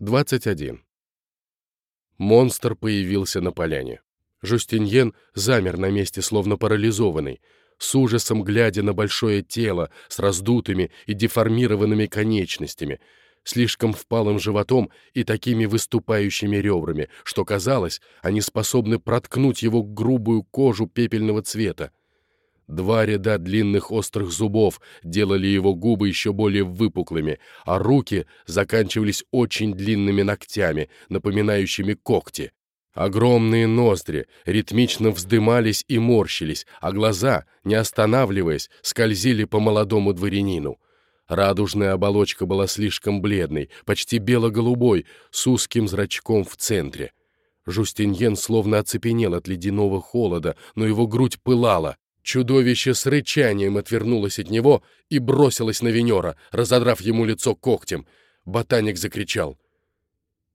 21. Монстр появился на поляне. Жустиньен замер на месте, словно парализованный, с ужасом глядя на большое тело с раздутыми и деформированными конечностями, слишком впалым животом и такими выступающими ребрами, что казалось, они способны проткнуть его грубую кожу пепельного цвета. Два ряда длинных острых зубов делали его губы еще более выпуклыми, а руки заканчивались очень длинными ногтями, напоминающими когти. Огромные ноздри ритмично вздымались и морщились, а глаза, не останавливаясь, скользили по молодому дворянину. Радужная оболочка была слишком бледной, почти бело-голубой, с узким зрачком в центре. Жустиньен словно оцепенел от ледяного холода, но его грудь пылала. Чудовище с рычанием отвернулось от него и бросилось на Венера, разодрав ему лицо когтем. Ботаник закричал.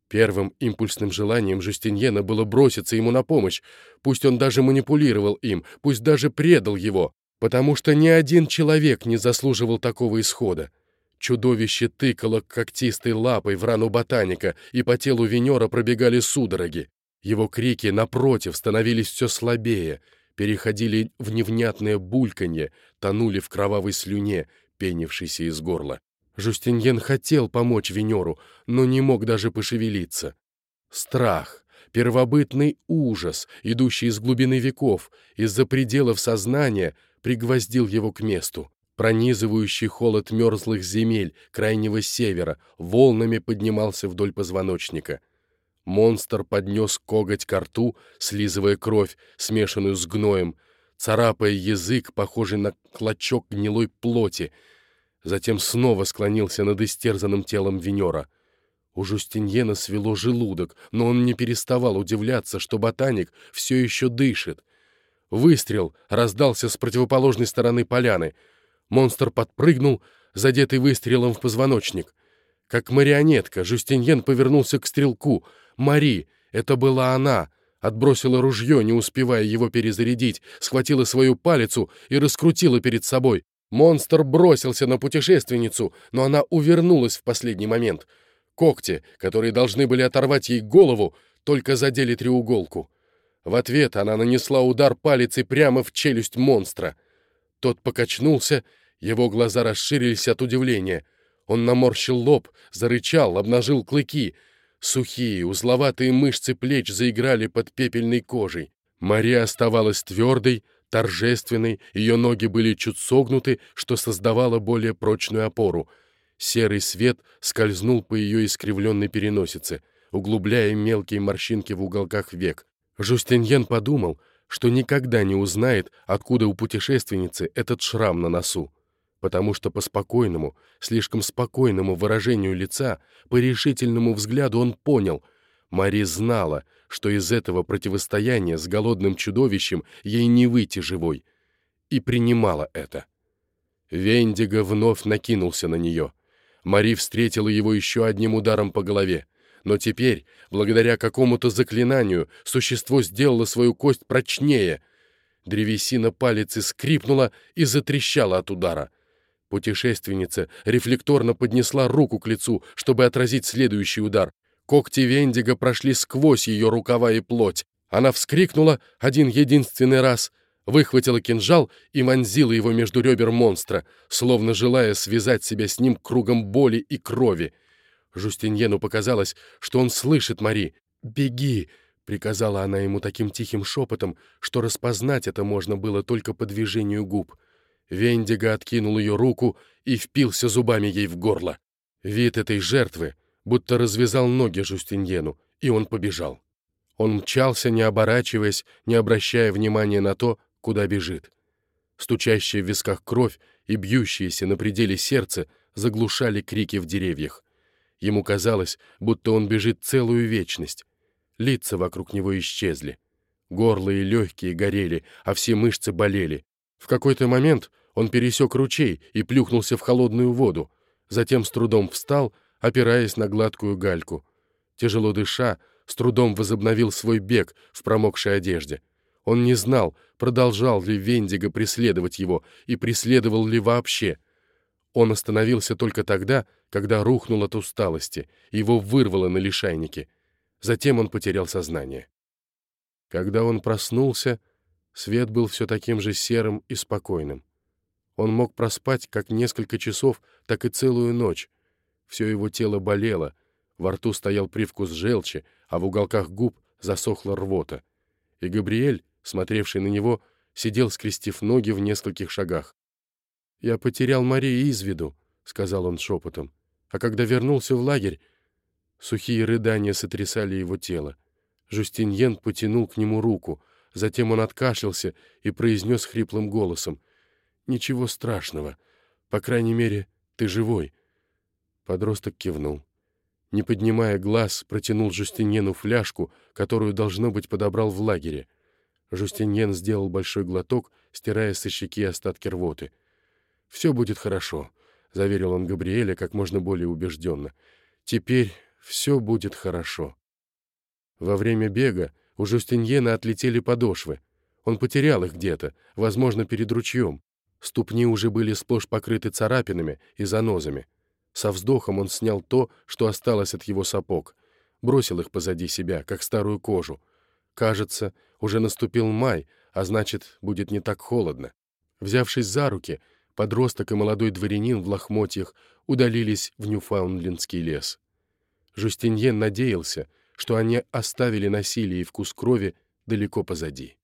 Первым импульсным желанием Жустиньена было броситься ему на помощь, пусть он даже манипулировал им, пусть даже предал его, потому что ни один человек не заслуживал такого исхода. Чудовище тыкало когтистой лапой в рану ботаника, и по телу Венера пробегали судороги. Его крики, напротив, становились все слабее — переходили в невнятное бульканье, тонули в кровавой слюне, пенившейся из горла. Жустиньен хотел помочь Венеру, но не мог даже пошевелиться. Страх, первобытный ужас, идущий из глубины веков, из-за пределов сознания, пригвоздил его к месту. Пронизывающий холод мерзлых земель крайнего севера волнами поднимался вдоль позвоночника. Монстр поднес коготь ко рту, слизывая кровь, смешанную с гноем, царапая язык, похожий на клочок гнилой плоти. Затем снова склонился над истерзанным телом Венера. У Жустиньена свело желудок, но он не переставал удивляться, что ботаник все еще дышит. Выстрел раздался с противоположной стороны поляны. Монстр подпрыгнул, задетый выстрелом в позвоночник. Как марионетка, Жустиньен повернулся к стрелку — Мари, это была она, отбросила ружье, не успевая его перезарядить, схватила свою палицу и раскрутила перед собой. Монстр бросился на путешественницу, но она увернулась в последний момент. Когти, которые должны были оторвать ей голову, только задели треуголку. В ответ она нанесла удар палицей прямо в челюсть монстра. Тот покачнулся, его глаза расширились от удивления. Он наморщил лоб, зарычал, обнажил клыки — Сухие, узловатые мышцы плеч заиграли под пепельной кожей. Мария оставалась твердой, торжественной, ее ноги были чуть согнуты, что создавало более прочную опору. Серый свет скользнул по ее искривленной переносице, углубляя мелкие морщинки в уголках век. Жустиньен подумал, что никогда не узнает, откуда у путешественницы этот шрам на носу потому что по спокойному, слишком спокойному выражению лица, по решительному взгляду он понял, Мари знала, что из этого противостояния с голодным чудовищем ей не выйти живой, и принимала это. Вендиго вновь накинулся на нее. Мари встретила его еще одним ударом по голове. Но теперь, благодаря какому-то заклинанию, существо сделало свою кость прочнее. Древесина палицы скрипнула и затрещала от удара — Путешественница рефлекторно поднесла руку к лицу, чтобы отразить следующий удар. Когти Вендига прошли сквозь ее рукава и плоть. Она вскрикнула один единственный раз, выхватила кинжал и вонзила его между ребер монстра, словно желая связать себя с ним кругом боли и крови. Жустиньену показалось, что он слышит Мари. «Беги!» — приказала она ему таким тихим шепотом, что распознать это можно было только по движению губ. Вендиго откинул ее руку и впился зубами ей в горло. Вид этой жертвы будто развязал ноги Жустиньену, и он побежал. Он мчался, не оборачиваясь, не обращая внимания на то, куда бежит. Стучащая в висках кровь и бьющиеся на пределе сердца заглушали крики в деревьях. Ему казалось, будто он бежит целую вечность. Лица вокруг него исчезли. Горло и легкие горели, а все мышцы болели. В какой-то момент он пересек ручей и плюхнулся в холодную воду, затем с трудом встал, опираясь на гладкую гальку. Тяжело дыша, с трудом возобновил свой бег в промокшей одежде. Он не знал, продолжал ли Вендиго преследовать его и преследовал ли вообще. Он остановился только тогда, когда рухнул от усталости, его вырвало на лишайнике. Затем он потерял сознание. Когда он проснулся, свет был все таким же серым и спокойным. Он мог проспать как несколько часов, так и целую ночь. Все его тело болело, во рту стоял привкус желчи, а в уголках губ засохла рвота. И Габриэль, смотревший на него, сидел, скрестив ноги в нескольких шагах. «Я потерял Марию из виду», — сказал он шепотом. А когда вернулся в лагерь, сухие рыдания сотрясали его тело. Жустиньен потянул к нему руку, затем он откашлялся и произнес хриплым голосом. «Ничего страшного. По крайней мере, ты живой». Подросток кивнул. Не поднимая глаз, протянул Жустиньену фляжку, которую, должно быть, подобрал в лагере. Жустиньен сделал большой глоток, стирая со щеки остатки рвоты. «Все будет хорошо», — заверил он Габриэля как можно более убежденно. «Теперь все будет хорошо». Во время бега у Жустиньена отлетели подошвы. Он потерял их где-то, возможно, перед ручьем. Ступни уже были сплошь покрыты царапинами и занозами. Со вздохом он снял то, что осталось от его сапог, бросил их позади себя, как старую кожу. Кажется, уже наступил май, а значит, будет не так холодно. Взявшись за руки, подросток и молодой дворянин в лохмотьях удалились в Ньюфаундлендский лес. Жустиньен надеялся, что они оставили насилие и вкус крови далеко позади.